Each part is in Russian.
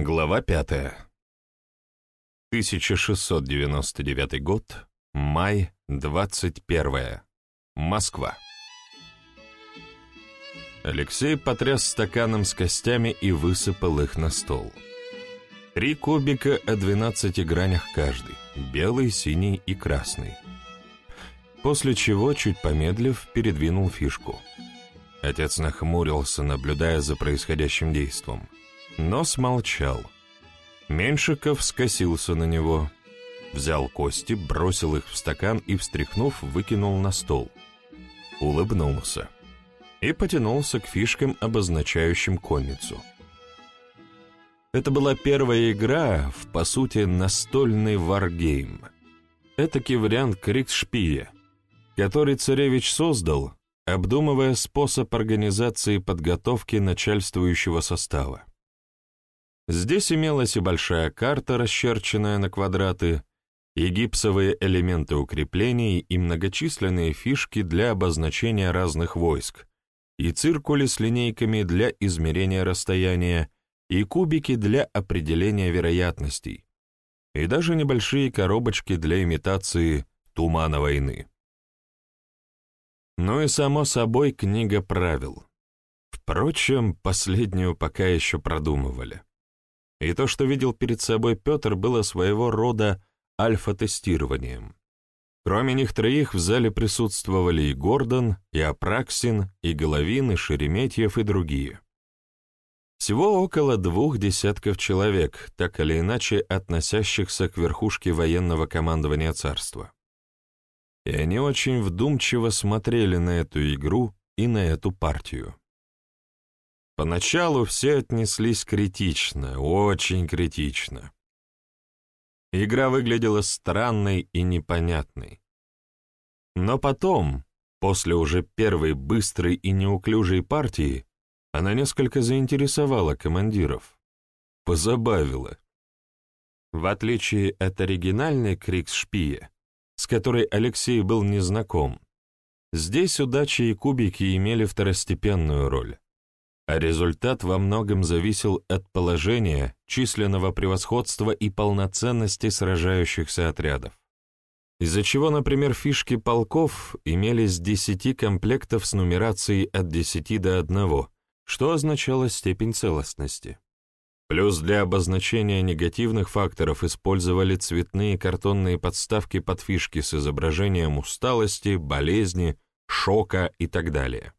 Глава 5. 1699 год, май 21. Москва. Алексей потряс стаканом с костями и высыпал их на стол. Три кубика о 12 гранях каждый, белый, синий и красный. После чего, чуть помедлив, передвинул фишку. Отец нахмурился, наблюдая за происходящим действом но смолчал. Меньшиков скосился на него, взял кости, бросил их в стакан и, встряхнув, выкинул на стол. Улыбнулся и потянулся к фишкам, обозначающим конницу. Это была первая игра в, по сути, настольный варгейм. Этакий вариант Криксшпия, который царевич создал, обдумывая способ организации подготовки начальствующего состава. Здесь имелась и большая карта, расчерченная на квадраты, и гипсовые элементы укреплений, и многочисленные фишки для обозначения разных войск, и циркули с линейками для измерения расстояния, и кубики для определения вероятностей, и даже небольшие коробочки для имитации тумана войны. Ну и, само собой, книга правил. Впрочем, последнюю пока еще продумывали и то, что видел перед собой Петр, было своего рода альфа-тестированием. Кроме них троих в зале присутствовали и Гордон, и Апраксин, и Головин, и Шереметьев, и другие. Всего около двух десятков человек, так или иначе относящихся к верхушке военного командования царства. И они очень вдумчиво смотрели на эту игру и на эту партию. Поначалу все отнеслись критично, очень критично. Игра выглядела странной и непонятной. Но потом, после уже первой быстрой и неуклюжей партии, она несколько заинтересовала командиров, позабавила. В отличие от оригинальной Крикс-Шпия, с которой Алексей был незнаком, здесь удачи и кубики имели второстепенную роль а результат во многом зависел от положения, численного превосходства и полноценности сражающихся отрядов. Из-за чего, например, фишки полков имели с 10 комплектов с нумерацией от 10 до 1, что означало степень целостности. Плюс для обозначения негативных факторов использовали цветные картонные подставки под фишки с изображением усталости, болезни, шока и так далее.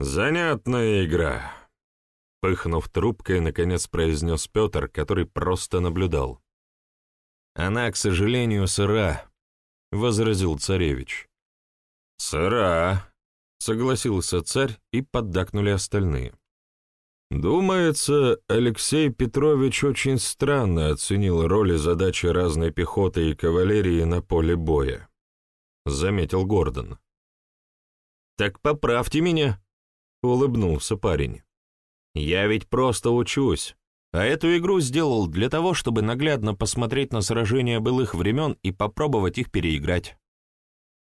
«Занятная игра», — пыхнув трубкой, наконец произнес Петр, который просто наблюдал. «Она, к сожалению, сыра», — возразил царевич. «Сыра», — согласился царь, и поддакнули остальные. «Думается, Алексей Петрович очень странно оценил роли задачи разной пехоты и кавалерии на поле боя», — заметил Гордон. «Так поправьте меня», — улыбнулся парень. «Я ведь просто учусь, а эту игру сделал для того, чтобы наглядно посмотреть на сражения былых времен и попробовать их переиграть».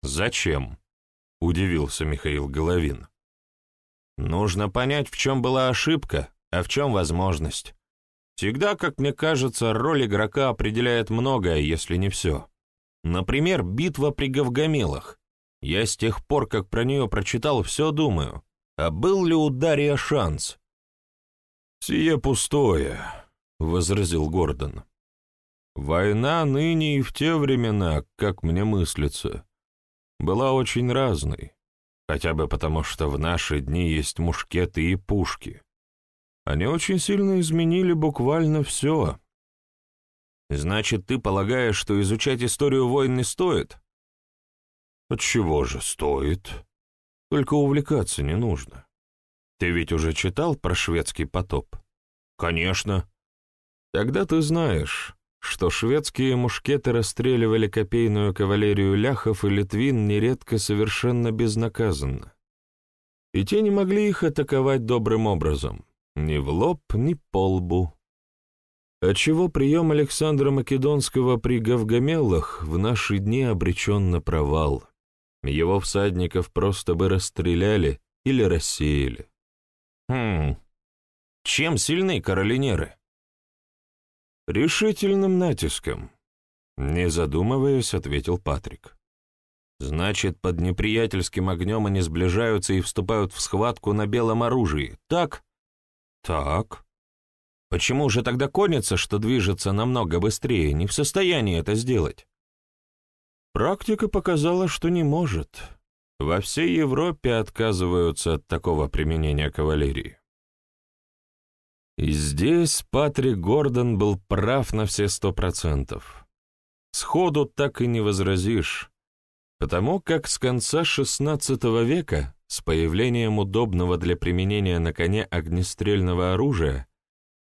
«Зачем?» — удивился Михаил Головин. «Нужно понять, в чем была ошибка, а в чем возможность. Всегда, как мне кажется, роль игрока определяет многое, если не все. Например, битва при Гавгамелах. Я с тех пор, как про нее прочитал, все думаю. А был ли у Дарья шанс? «Сие пустое», — возразил Гордон. «Война ныне и в те времена, как мне мыслится, была очень разной, хотя бы потому, что в наши дни есть мушкеты и пушки. Они очень сильно изменили буквально все». «Значит, ты полагаешь, что изучать историю войн не стоит?» «Отчего же стоит?» Только увлекаться не нужно. Ты ведь уже читал про шведский потоп? Конечно. Тогда ты знаешь, что шведские мушкеты расстреливали копейную кавалерию ляхов и литвин нередко совершенно безнаказанно. И те не могли их атаковать добрым образом, ни в лоб, ни по лбу. Отчего прием Александра Македонского при Гавгамеллах в наши дни обречен на провал его всадников просто бы расстреляли или рассеяли. Хм, Чем сильны каролинеры? Решительным натиском, не задумываясь, ответил Патрик. Значит, под неприятельским огнем они сближаются и вступают в схватку на белом оружии, так? Так. Почему же тогда конница, что движется намного быстрее, не в состоянии это сделать? Практика показала, что не может. Во всей Европе отказываются от такого применения кавалерии. И здесь Патрик Гордон был прав на все сто процентов. Сходу так и не возразишь, потому как с конца XVI века, с появлением удобного для применения на коне огнестрельного оружия,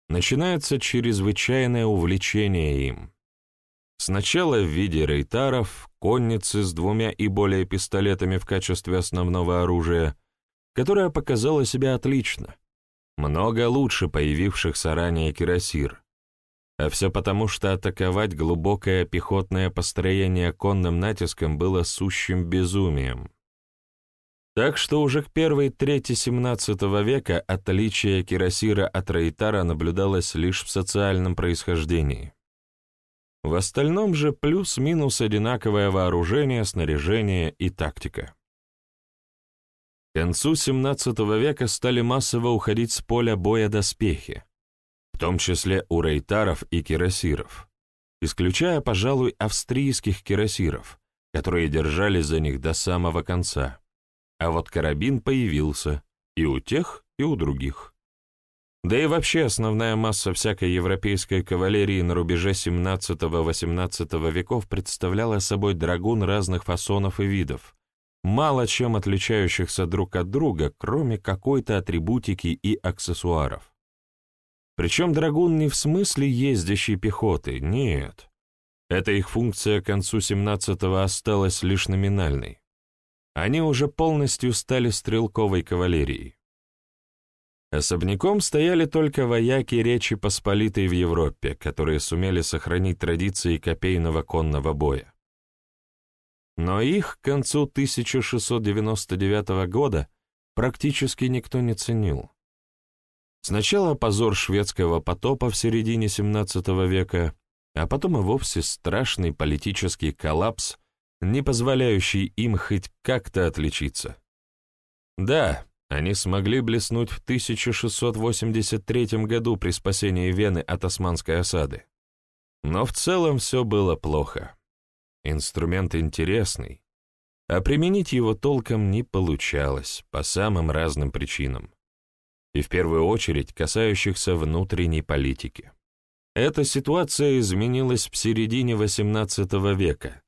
начинается чрезвычайное увлечение им. Сначала в виде рейтаров, конницы с двумя и более пистолетами в качестве основного оружия, которое показало себя отлично, много лучше появившихся ранее кирасир. А все потому, что атаковать глубокое пехотное построение конным натиском было сущим безумием. Так что уже к первой трети XVII века отличие кирасира от рейтара наблюдалось лишь в социальном происхождении. В остальном же плюс-минус одинаковое вооружение, снаряжение и тактика. К концу XVII века стали массово уходить с поля боя доспехи, в том числе у рейтаров и кирасиров, исключая, пожалуй, австрийских кирасиров, которые держались за них до самого конца. А вот карабин появился и у тех, и у других. Да и вообще основная масса всякой европейской кавалерии на рубеже 17-18 веков представляла собой драгун разных фасонов и видов, мало чем отличающихся друг от друга, кроме какой-то атрибутики и аксессуаров. Причем драгун не в смысле ездящей пехоты, нет. Эта их функция к концу 17-го осталась лишь номинальной. Они уже полностью стали стрелковой кавалерией. Особняком стояли только вояки Речи Посполитой в Европе, которые сумели сохранить традиции копейного конного боя. Но их к концу 1699 года практически никто не ценил. Сначала позор шведского потопа в середине XVII века, а потом и вовсе страшный политический коллапс, не позволяющий им хоть как-то отличиться. Да, они смогли блеснуть в 1683 году при спасении Вены от османской осады. Но в целом все было плохо. Инструмент интересный, а применить его толком не получалось по самым разным причинам. И в первую очередь касающихся внутренней политики. Эта ситуация изменилась в середине XVIII века,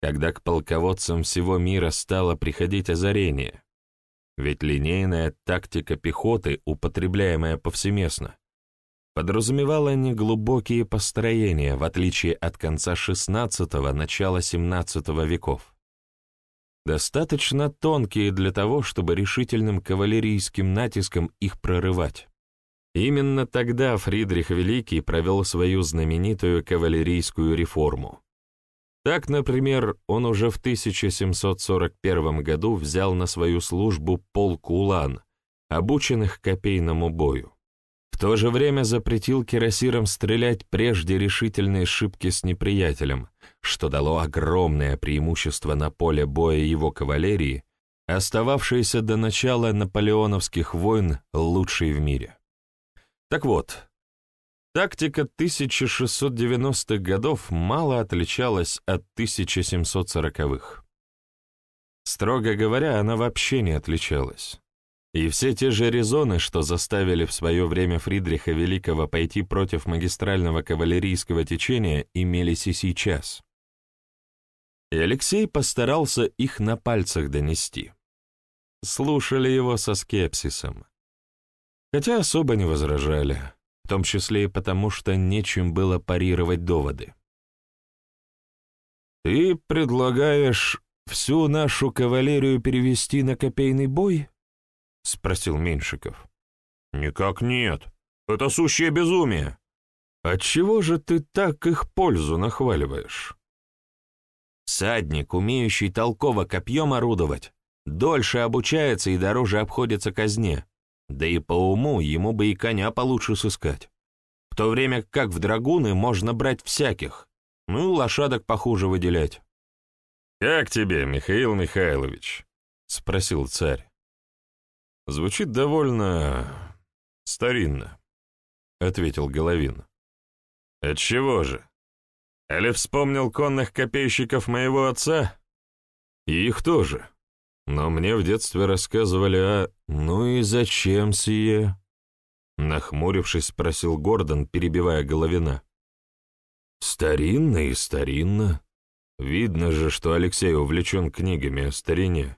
когда к полководцам всего мира стало приходить озарение, ведь линейная тактика пехоты, употребляемая повсеместно, подразумевала неглубокие построения, в отличие от конца XVI – начала XVII веков. Достаточно тонкие для того, чтобы решительным кавалерийским натиском их прорывать. Именно тогда Фридрих Великий провел свою знаменитую кавалерийскую реформу. Так, например, он уже в 1741 году взял на свою службу полк улан, обученных копейному бою. В то же время запретил кирасирам стрелять прежде решительные шибки с неприятелем, что дало огромное преимущество на поле боя его кавалерии, остававшейся до начала наполеоновских войн лучшей в мире. Так вот, Тактика 1690-х годов мало отличалась от 1740-х. Строго говоря, она вообще не отличалась. И все те же резоны, что заставили в свое время Фридриха Великого пойти против магистрального кавалерийского течения, имелись и сейчас. И Алексей постарался их на пальцах донести. Слушали его со скепсисом. Хотя особо не возражали в том числе и потому, что нечем было парировать доводы. «Ты предлагаешь всю нашу кавалерию перевести на копейный бой?» — спросил Меньшиков. «Никак нет. Это сущее безумие. Отчего же ты так их пользу нахваливаешь?» «Садник, умеющий толково копьем орудовать, дольше обучается и дороже обходится казне. Да и по уму ему бы и коня получше сыскать. В то время как в драгуны можно брать всяких, ну лошадок похуже выделять. «Как тебе, Михаил Михайлович?» — спросил царь. «Звучит довольно старинно», — ответил Головин. «Отчего же? Или вспомнил конных копейщиков моего отца? И их тоже. Но мне в детстве рассказывали о... Ну и зачем сие?» Нахмурившись, спросил Гордон, перебивая Головина. «Старинно и старинно. Видно же, что Алексей увлечен книгами о старине.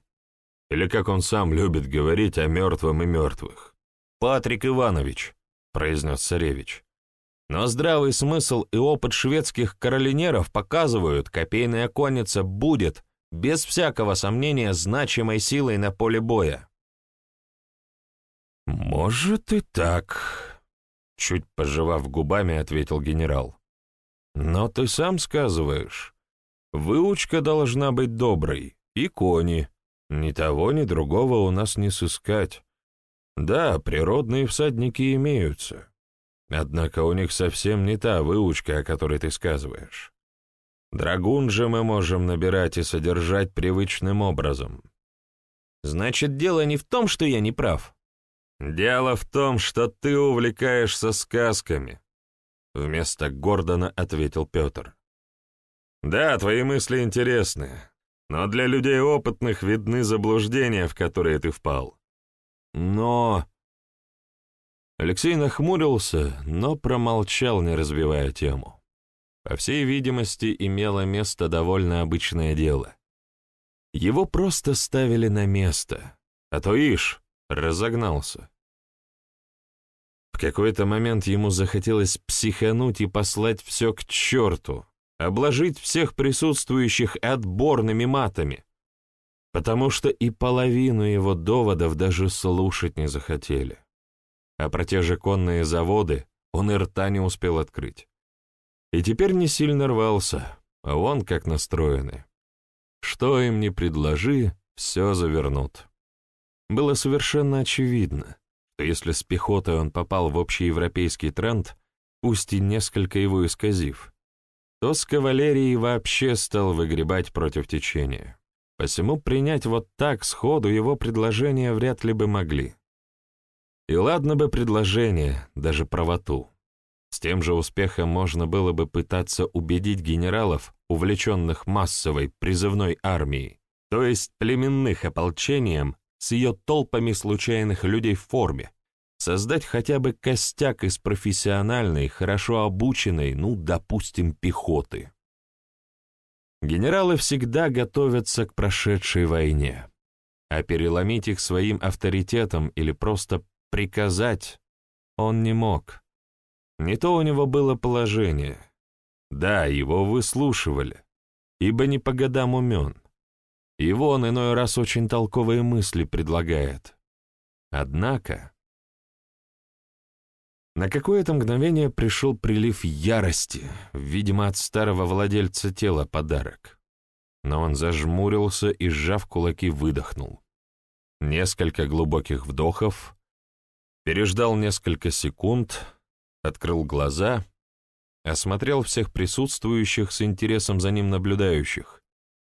Или, как он сам любит говорить, о мертвом и мертвых. «Патрик Иванович», — произнес царевич. Но здравый смысл и опыт шведских каролинеров показывают, копейная конница будет, без всякого сомнения, значимой силой на поле боя. «Может и так», — чуть пожевав губами, ответил генерал. «Но ты сам сказываешь, выучка должна быть доброй, и кони. Ни того, ни другого у нас не сыскать. Да, природные всадники имеются, однако у них совсем не та выучка, о которой ты сказываешь. Драгун же мы можем набирать и содержать привычным образом». «Значит, дело не в том, что я не прав», «Дело в том, что ты увлекаешься сказками», — вместо Гордона ответил Петр. «Да, твои мысли интересны, но для людей опытных видны заблуждения, в которые ты впал. Но...» Алексей нахмурился, но промолчал, не разбивая тему. По всей видимости, имело место довольно обычное дело. Его просто ставили на место, а то ишь, разогнался. В какой-то момент ему захотелось психануть и послать все к черту, обложить всех присутствующих отборными матами, потому что и половину его доводов даже слушать не захотели. А про те же конные заводы он и рта не успел открыть. И теперь не сильно рвался, а он как настроенный. Что им не предложи, все завернут. Было совершенно очевидно, что если с пехотой он попал в общеевропейский тренд, пусть и несколько его исказив, то с кавалерией вообще стал выгребать против течения. Посему принять вот так сходу его предложение вряд ли бы могли. И ладно бы предложение, даже правоту. С тем же успехом можно было бы пытаться убедить генералов, увлеченных массовой призывной армией, то есть племенных ополчением, с ее толпами случайных людей в форме, создать хотя бы костяк из профессиональной, хорошо обученной, ну, допустим, пехоты. Генералы всегда готовятся к прошедшей войне, а переломить их своим авторитетом или просто приказать он не мог. Не то у него было положение. Да, его выслушивали, ибо не по годам умен. И вон иной раз очень толковые мысли предлагает. Однако... На какое-то мгновение пришел прилив ярости, видимо, от старого владельца тела подарок. Но он зажмурился и, сжав кулаки, выдохнул. Несколько глубоких вдохов, переждал несколько секунд, открыл глаза, осмотрел всех присутствующих с интересом за ним наблюдающих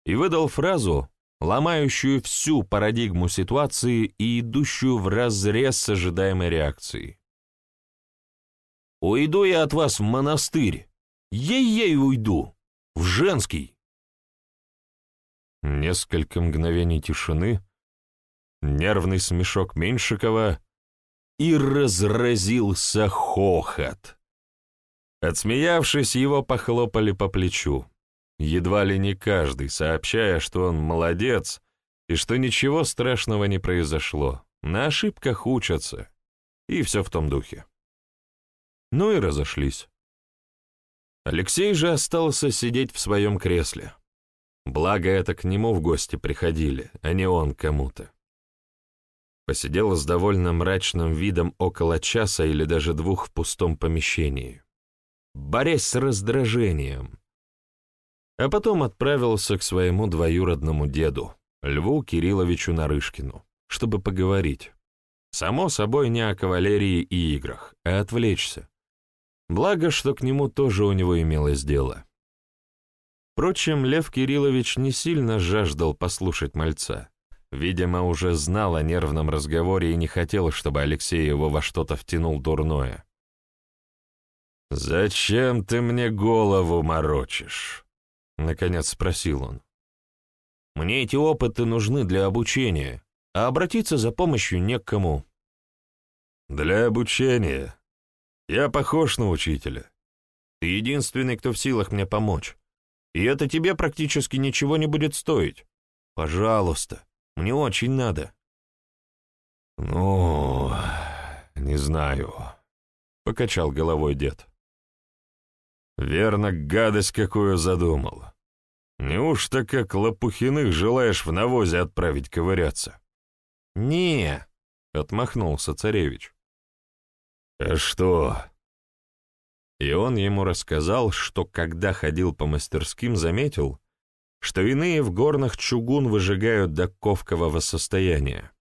и выдал фразу, ломающую всю парадигму ситуации и идущую вразрез с ожидаемой реакцией. «Уйду я от вас в монастырь! Ей-ей уйду! В женский!» Несколько мгновений тишины, нервный смешок Меньшикова, и разразился хохот. Отсмеявшись, его похлопали по плечу едва ли не каждый, сообщая, что он молодец и что ничего страшного не произошло, на ошибках учатся, и все в том духе. Ну и разошлись. Алексей же остался сидеть в своем кресле. Благо это к нему в гости приходили, а не он кому-то. Посидел с довольно мрачным видом около часа или даже двух в пустом помещении, борясь с раздражением, а потом отправился к своему двоюродному деду, Льву Кирилловичу Нарышкину, чтобы поговорить. Само собой, не о кавалерии и играх, а отвлечься. Благо, что к нему тоже у него имелось дело. Впрочем, Лев Кириллович не сильно жаждал послушать мальца. Видимо, уже знал о нервном разговоре и не хотел, чтобы Алексей его во что-то втянул дурное. «Зачем ты мне голову морочишь?» — наконец спросил он. «Мне эти опыты нужны для обучения, а обратиться за помощью не к кому». «Для обучения? Я похож на учителя. Ты единственный, кто в силах мне помочь. И это тебе практически ничего не будет стоить. Пожалуйста, мне очень надо». «Ну, не знаю», — покачал головой дед. Верно, гадость какую задумал. Неужто как Лопухиных желаешь в навозе отправить ковыряться? Не, отмахнулся царевич. А что? И он ему рассказал, что когда ходил по мастерским, заметил, что иные в горных чугун выжигают до ковкового состояния.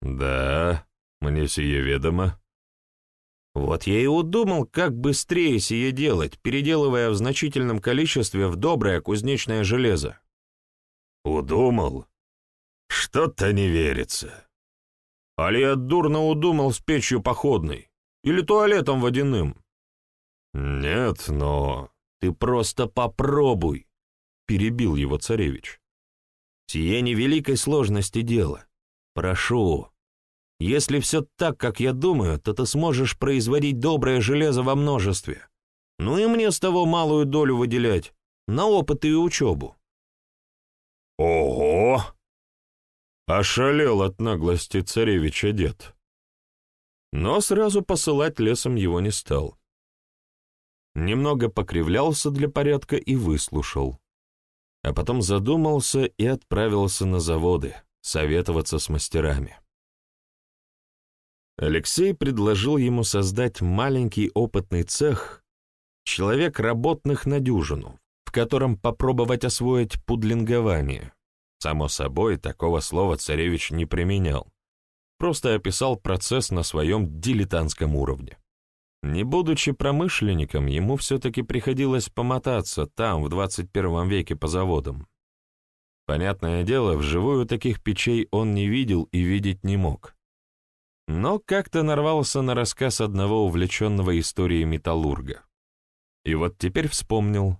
Да, мне сие ведомо. Вот я и удумал, как быстрее сие делать, переделывая в значительном количестве в доброе кузнечное железо. Удумал? Что-то не верится. Али я дурно удумал с печью походной или туалетом водяным? Нет, но... Ты просто попробуй, перебил его царевич. Сие невеликой сложности дело. Прошу, если все так, как я думаю, то ты сможешь производить доброе железо во множестве. Ну и мне с того малую долю выделять, на опыт и учебу». «Ого!» — ошалел от наглости царевича дед. Но сразу посылать лесом его не стал. Немного покривлялся для порядка и выслушал. А потом задумался и отправился на заводы, советоваться с мастерами. Алексей предложил ему создать маленький опытный цех, человек работных на дюжину, в котором попробовать освоить пудлингование. Само собой, такого слова царевич не применял, просто описал процесс на своем дилетантском уровне. Не будучи промышленником, ему все-таки приходилось помотаться там, в 21 веке, по заводам. Понятное дело, вживую таких печей он не видел и видеть не мог но как-то нарвался на рассказ одного увлеченного историей металлурга. И вот теперь вспомнил.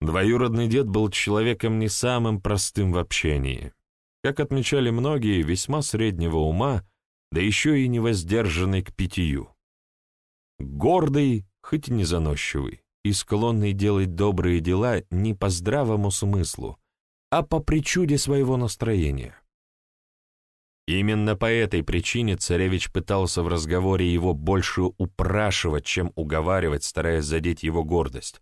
Двоюродный дед был человеком не самым простым в общении. Как отмечали многие, весьма среднего ума, да еще и невоздержанный к питью. Гордый, хоть и не заносчивый, и склонный делать добрые дела не по здравому смыслу, а по причуде своего настроения. Именно по этой причине царевич пытался в разговоре его больше упрашивать, чем уговаривать, стараясь задеть его гордость,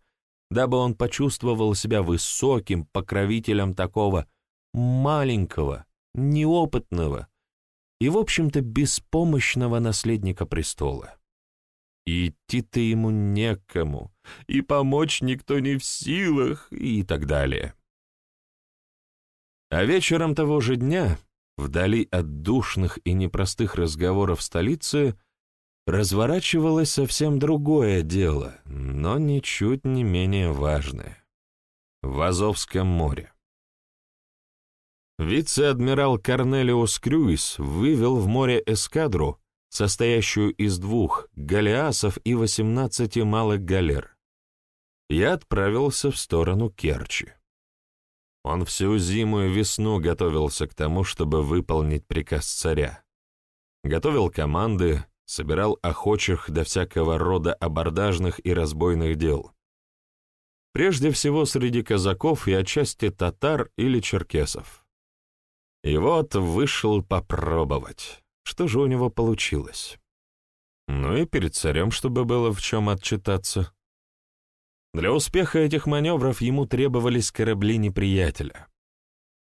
дабы он почувствовал себя высоким покровителем такого маленького, неопытного и, в общем-то, беспомощного наследника престола. И идти-то ему некому, и помочь никто не в силах, и так далее. А вечером того же дня вдали от душных и непростых разговоров столицы, разворачивалось совсем другое дело, но ничуть не менее важное. В Азовском море. Вице-адмирал Корнелиус Крюис вывел в море эскадру, состоящую из двух галеасов и восемнадцати малых галер. Я отправился в сторону Керчи. Он всю зиму и весну готовился к тому, чтобы выполнить приказ царя. Готовил команды, собирал охочих до всякого рода абордажных и разбойных дел. Прежде всего среди казаков и отчасти татар или черкесов. И вот вышел попробовать, что же у него получилось. Ну и перед царем, чтобы было в чем отчитаться. Для успеха этих маневров ему требовались корабли неприятеля.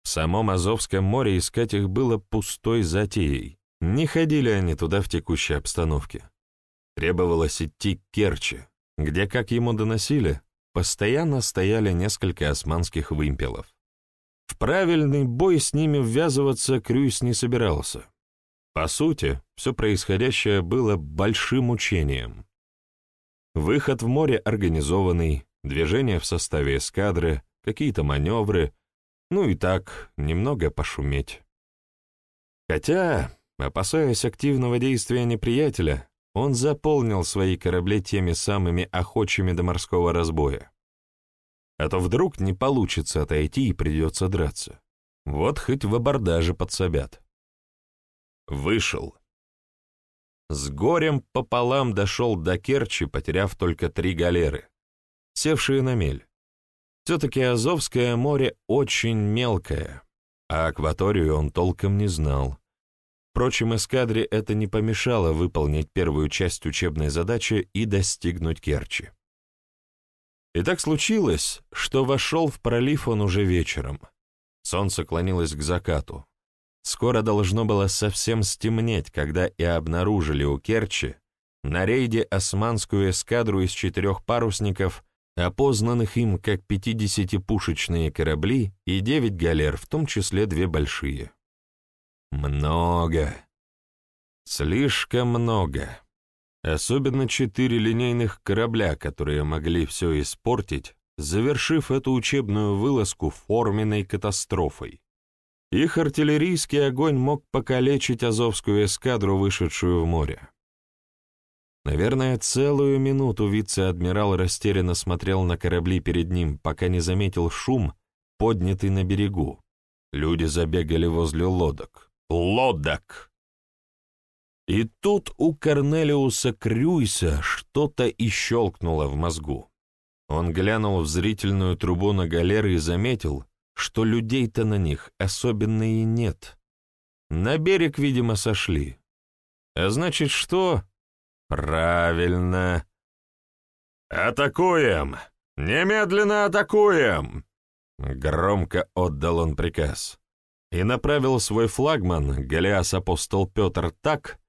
В самом Азовском море искать их было пустой затеей. Не ходили они туда в текущей обстановке. Требовалось идти к Керчи, где, как ему доносили, постоянно стояли несколько османских вымпелов. В правильный бой с ними ввязываться Крюйс не собирался. По сути, все происходящее было большим учением. Выход в море организованный, движение в составе эскадры, какие-то маневры, ну и так, немного пошуметь. Хотя, опасаясь активного действия неприятеля, он заполнил свои корабли теми самыми охочими до морского разбоя. А то вдруг не получится отойти и придется драться. Вот хоть в абордаже подсобят. Вышел. С горем пополам дошел до Керчи, потеряв только три галеры, севшие на мель. Все-таки Азовское море очень мелкое, а акваторию он толком не знал. Впрочем, эскадре это не помешало выполнить первую часть учебной задачи и достигнуть Керчи. И так случилось, что вошел в пролив он уже вечером. Солнце клонилось к закату. Скоро должно было совсем стемнеть, когда и обнаружили у Керчи на рейде османскую эскадру из четырех парусников, опознанных им как 50-пушечные корабли и девять галер, в том числе две большие. Много. Слишком много. Особенно четыре линейных корабля, которые могли все испортить, завершив эту учебную вылазку форменной катастрофой. Их артиллерийский огонь мог покалечить Азовскую эскадру, вышедшую в море. Наверное, целую минуту вице-адмирал растерянно смотрел на корабли перед ним, пока не заметил шум, поднятый на берегу. Люди забегали возле лодок. Лодок! И тут у Корнелиуса Крюйса что-то и щелкнуло в мозгу. Он глянул в зрительную трубу на галеры и заметил, что людей-то на них особенно и нет. На берег, видимо, сошли. А значит, что? Правильно. «Атакуем! Немедленно атакуем!» Громко отдал он приказ и направил свой флагман, Голиас апостол Петр, так,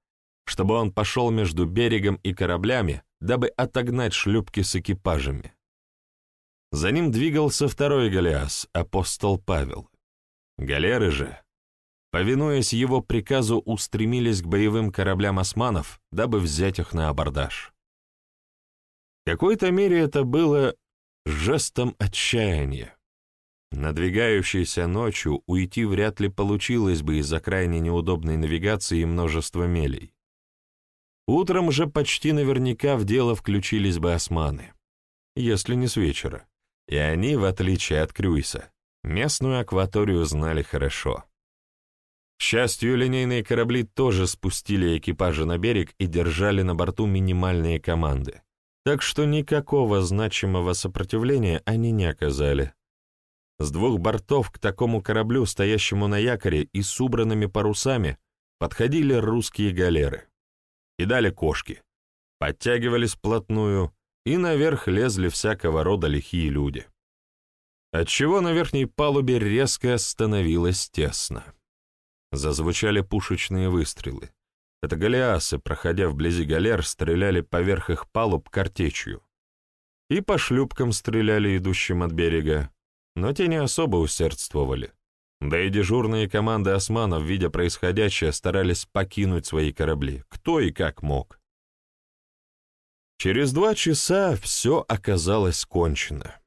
чтобы он пошел между берегом и кораблями, дабы отогнать шлюпки с экипажами. За ним двигался второй Голиас, апостол Павел. Галеры же, повинуясь его приказу, устремились к боевым кораблям османов, дабы взять их на абордаж. В какой-то мере это было жестом отчаяния. Надвигающейся ночью уйти вряд ли получилось бы из-за крайне неудобной навигации и множества мелей. Утром же почти наверняка в дело включились бы османы, если не с вечера. И они, в отличие от Крюйса, местную акваторию знали хорошо. К счастью, линейные корабли тоже спустили экипажи на берег и держали на борту минимальные команды, так что никакого значимого сопротивления они не оказали. С двух бортов к такому кораблю, стоящему на якоре и с убранными парусами, подходили русские галеры кидали кошки, подтягивались вплотную, и наверх лезли всякого рода лихие люди. Отчего на верхней палубе резко становилось тесно. Зазвучали пушечные выстрелы. Это галеасы, проходя вблизи галер, стреляли поверх их палуб картечью. И по шлюпкам стреляли идущим от берега, но те не особо усердствовали. Да и дежурные команды османов, видя происходящее, старались покинуть свои корабли, кто и как мог. Через два часа все оказалось кончено.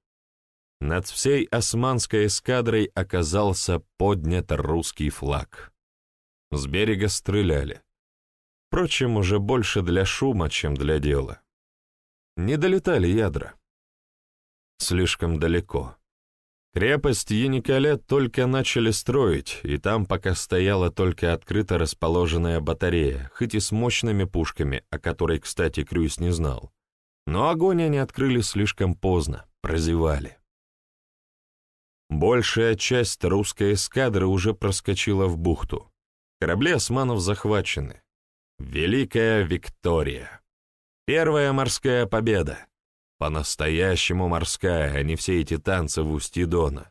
Над всей османской эскадрой оказался поднят русский флаг. С берега стреляли. Впрочем, уже больше для шума, чем для дела. Не долетали ядра. Слишком далеко. Крепость Яникалет только начали строить, и там пока стояла только открыто расположенная батарея, хоть и с мощными пушками, о которой, кстати, Крюйс не знал. Но огонь они открыли слишком поздно, прозевали. Большая часть русской эскадры уже проскочила в бухту. Корабли османов захвачены. Великая Виктория. Первая морская победа. По-настоящему морская, а не все эти танцы в устье Дона.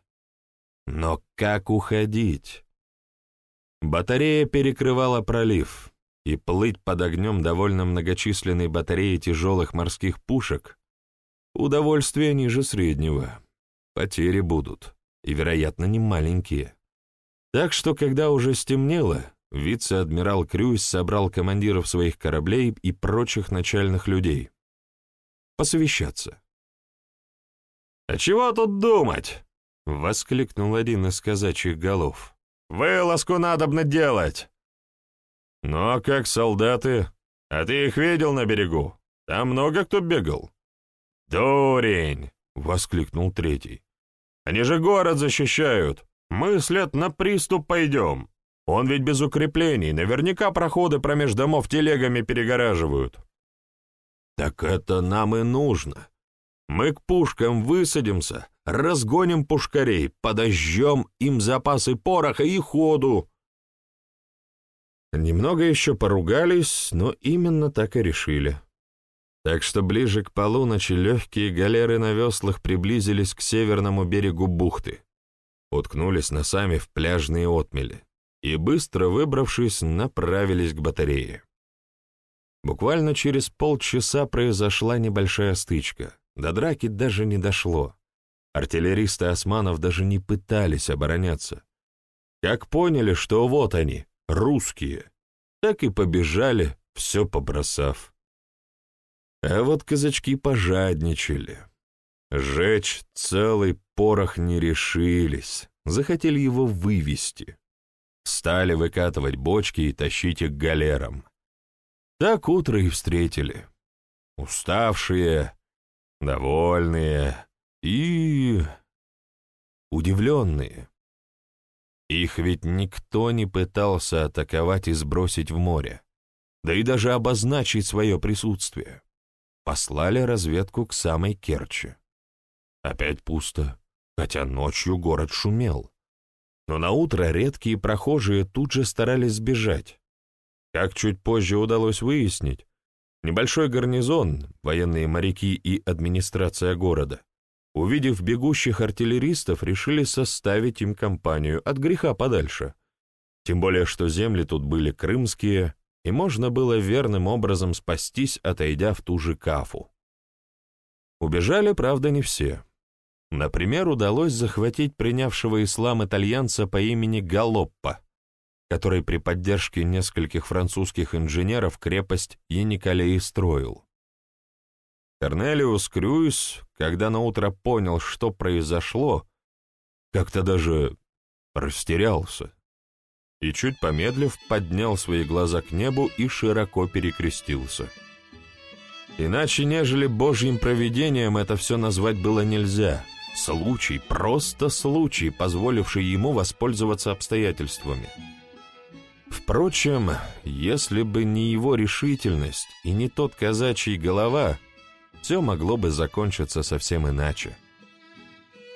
Но как уходить? Батарея перекрывала пролив, и плыть под огнем довольно многочисленной батареи тяжелых морских пушек — удовольствие ниже среднего. Потери будут, и, вероятно, не маленькие. Так что, когда уже стемнело, вице-адмирал Крюйс собрал командиров своих кораблей и прочих начальных людей. Посовещаться. «А чего тут думать?» — воскликнул один из казачьих голов. «Вылазку надобно делать!» «Ну а как солдаты? А ты их видел на берегу? Там много кто бегал?» «Дурень!» — воскликнул третий. «Они же город защищают! Мы след на приступ пойдем! Он ведь без укреплений, наверняка проходы промеж домов телегами перегораживают!» «Так это нам и нужно!» Мы к пушкам высадимся, разгоним пушкарей, подожжем им запасы пороха и ходу. Немного еще поругались, но именно так и решили. Так что ближе к полуночи легкие галеры на веслах приблизились к северному берегу бухты, уткнулись носами в пляжные отмели и, быстро выбравшись, направились к батарее. Буквально через полчаса произошла небольшая стычка. До драки даже не дошло. Артиллеристы османов даже не пытались обороняться. Как поняли, что вот они, русские, так и побежали, все побросав. А вот казачки пожадничали. Жечь целый порох не решились, захотели его вывести. Стали выкатывать бочки и тащить их галерам. Так утро и встретили. Уставшие, довольные и... удивленные. Их ведь никто не пытался атаковать и сбросить в море, да и даже обозначить свое присутствие. Послали разведку к самой Керчи. Опять пусто, хотя ночью город шумел. Но на утро редкие прохожие тут же старались сбежать. Как чуть позже удалось выяснить, Небольшой гарнизон, военные моряки и администрация города, увидев бегущих артиллеристов, решили составить им компанию от греха подальше. Тем более, что земли тут были крымские, и можно было верным образом спастись, отойдя в ту же Кафу. Убежали, правда, не все. Например, удалось захватить принявшего ислам итальянца по имени Галоппа, который при поддержке нескольких французских инженеров крепость Яникалеи строил. Корнелиус Крюйс, когда наутро понял, что произошло, как-то даже растерялся и, чуть помедлив, поднял свои глаза к небу и широко перекрестился. Иначе, нежели божьим провидением, это все назвать было нельзя. Случай, просто случай, позволивший ему воспользоваться обстоятельствами. Впрочем, если бы не его решительность и не тот казачий голова, все могло бы закончиться совсем иначе.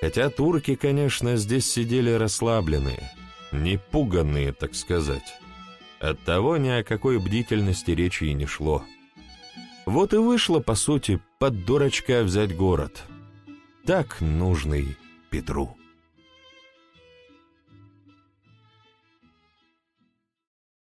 Хотя турки, конечно, здесь сидели расслабленные, не пуганные, так сказать. Оттого ни о какой бдительности речи и не шло. Вот и вышло, по сути, под дурачка взять город. Так нужный Петру.